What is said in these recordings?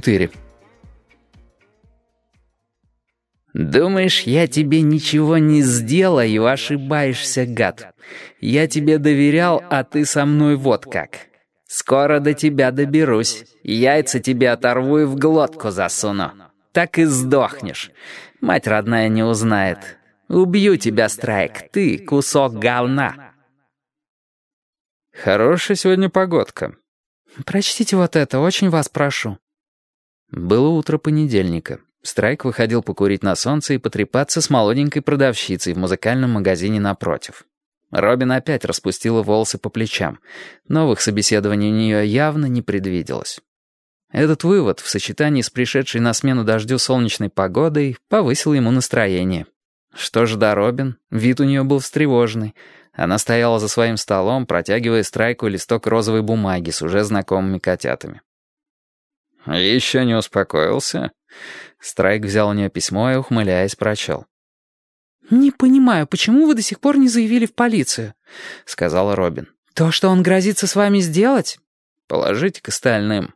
4. «Думаешь, я тебе ничего не сделаю, ошибаешься, гад. Я тебе доверял, а ты со мной вот как. Скоро до тебя доберусь, яйца тебе оторву и в глотку засуну. Так и сдохнешь. Мать родная не узнает. Убью тебя, Страйк, ты кусок говна». «Хорошая сегодня погодка». «Прочтите вот это, очень вас прошу». Было утро понедельника. Страйк выходил покурить на солнце и потрепаться с молоденькой продавщицей в музыкальном магазине напротив. Робин опять распустила волосы по плечам. Новых собеседований у нее явно не предвиделось. Этот вывод в сочетании с пришедшей на смену дождю солнечной погодой повысил ему настроение. Что ж да Робин, вид у нее был встревоженный. Она стояла за своим столом, протягивая Страйку листок розовой бумаги с уже знакомыми котятами. «Еще не успокоился?» Страйк взял у нее письмо и, ухмыляясь, прочел. «Не понимаю, почему вы до сих пор не заявили в полицию?» — сказала Робин. «То, что он грозится с вами сделать?» «Положите к остальным».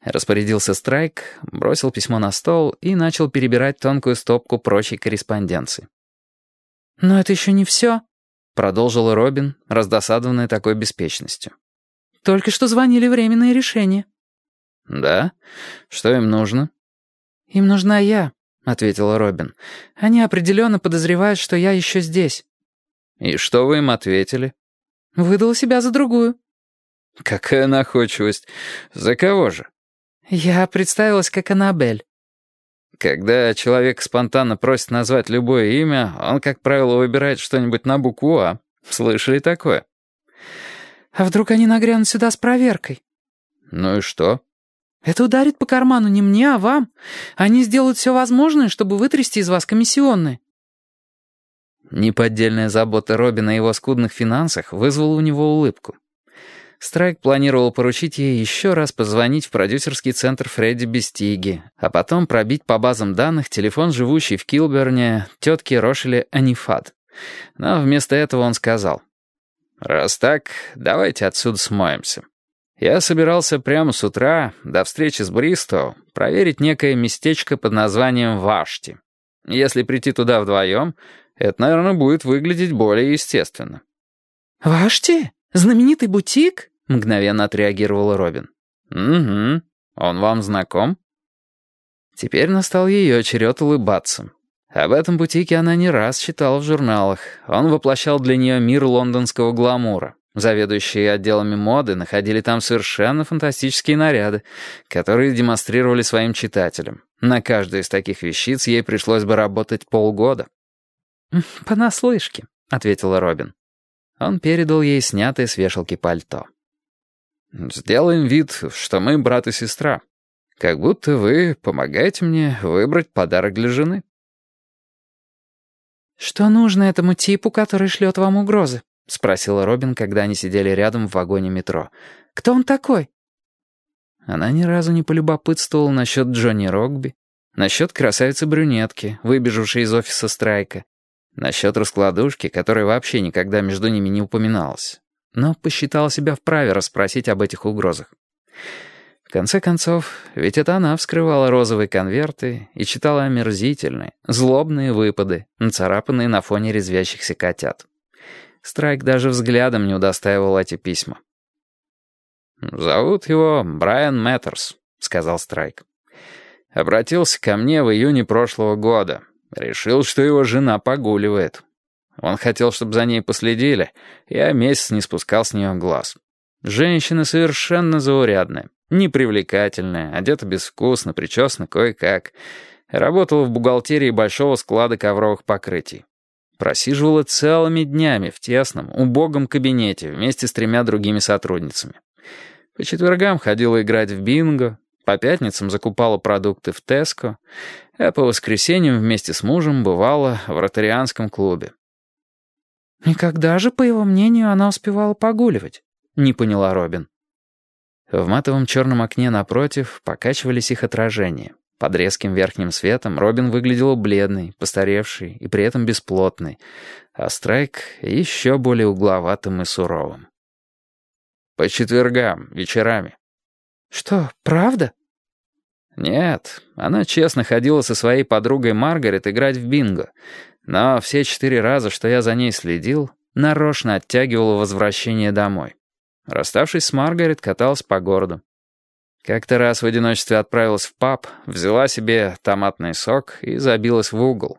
Распорядился Страйк, бросил письмо на стол и начал перебирать тонкую стопку прочей корреспонденции. «Но это еще не все», — продолжила Робин, раздосадованная такой беспечностью. «Только что звонили временные решения». «Да? Что им нужно?» «Им нужна я», — ответила Робин. «Они определенно подозревают, что я еще здесь». «И что вы им ответили?» «Выдала себя за другую». «Какая находчивость! За кого же?» «Я представилась как Аннабель». Когда человек спонтанно просит назвать любое имя, он, как правило, выбирает что-нибудь на букву «А». Слышали такое? «А вдруг они нагрянут сюда с проверкой?» «Ну и что?» «Это ударит по карману не мне, а вам. Они сделают все возможное, чтобы вытрясти из вас комиссионные». Неподдельная забота Робина о его скудных финансах вызвала у него улыбку. Страйк планировал поручить ей еще раз позвонить в продюсерский центр Фредди Бестиги, а потом пробить по базам данных телефон живущей в Килберне тетки Рошели Анифад. Но вместо этого он сказал, «Раз так, давайте отсюда смоемся». Я собирался прямо с утра, до встречи с Бристо, проверить некое местечко под названием Вашти. Если прийти туда вдвоем, это, наверное, будет выглядеть более естественно. «Вашти? Знаменитый бутик?» — мгновенно отреагировал Робин. «Угу. Он вам знаком?» Теперь настал ее черед улыбаться. Об этом бутике она не раз читала в журналах. Он воплощал для нее мир лондонского гламура. Заведующие отделами моды находили там совершенно фантастические наряды, которые демонстрировали своим читателям. На каждую из таких вещиц ей пришлось бы работать полгода. «Понаслышке», — ответила Робин. Он передал ей снятое с вешалки пальто. «Сделаем вид, что мы брат и сестра. Как будто вы помогаете мне выбрать подарок для жены». «Что нужно этому типу, который шлет вам угрозы?» — спросила Робин, когда они сидели рядом в вагоне метро. «Кто он такой?» Она ни разу не полюбопытствовала насчет Джонни Рогби, насчет красавицы-брюнетки, выбежавшей из офиса Страйка, насчет раскладушки, которая вообще никогда между ними не упоминалась, но посчитала себя вправе расспросить об этих угрозах. В конце концов, ведь это она вскрывала розовые конверты и читала омерзительные, злобные выпады, нацарапанные на фоне резвящихся котят. Страйк даже взглядом не удостаивал эти письма. «Зовут его Брайан Мэттерс», — сказал Страйк. «Обратился ко мне в июне прошлого года. Решил, что его жена погуливает. Он хотел, чтобы за ней последили. Я месяц не спускал с нее глаз. Женщина совершенно заурядная, непривлекательная, одета безвкусно, причесана кое-как. Работала в бухгалтерии большого склада ковровых покрытий. Просиживала целыми днями в тесном, убогом кабинете вместе с тремя другими сотрудницами. По четвергам ходила играть в бинго, По пятницам закупала продукты в Теско, а по воскресеньям вместе с мужем бывала в ротарианском клубе. «И когда же, по его мнению, она успевала погуливать?» — не поняла Робин. В матовом черном окне напротив покачивались их отражения. Под резким верхним светом Робин выглядела бледной, постаревшей и при этом бесплотной, а Страйк — еще более угловатым и суровым. «По четвергам, вечерами». «Что, правда?» «Нет, она честно ходила со своей подругой Маргарет играть в бинго, но все четыре раза, что я за ней следил, нарочно оттягивала возвращение домой. Расставшись с Маргарет, каталась по городу. Как-то раз в одиночестве отправилась в паб, взяла себе томатный сок и забилась в угол.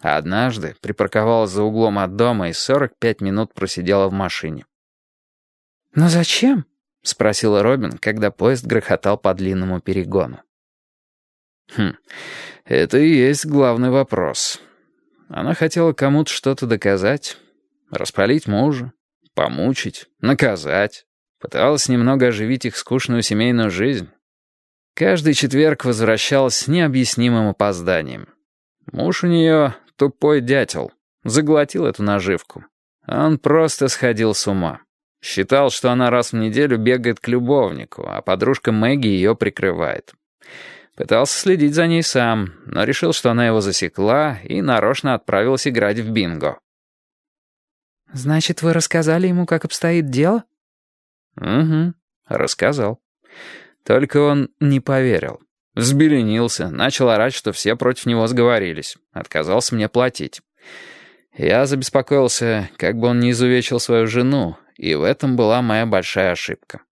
А однажды припарковалась за углом от дома и 45 минут просидела в машине. «Но зачем?» — спросила Робин, когда поезд грохотал по длинному перегону. «Хм, это и есть главный вопрос. Она хотела кому-то что-то доказать, распалить мужа, помучить, наказать. Пыталась немного оживить их скучную семейную жизнь. Каждый четверг возвращалась с необъяснимым опозданием. Муж у нее тупой дятел, заглотил эту наживку. Он просто сходил с ума. Считал, что она раз в неделю бегает к любовнику, а подружка Мэгги ее прикрывает. Пытался следить за ней сам, но решил, что она его засекла и нарочно отправилась играть в бинго. «Значит, вы рассказали ему, как обстоит дело?» «Угу, рассказал. Только он не поверил. Взбеленился, начал орать, что все против него сговорились. Отказался мне платить. Я забеспокоился, как бы он не изувечил свою жену, и в этом была моя большая ошибка.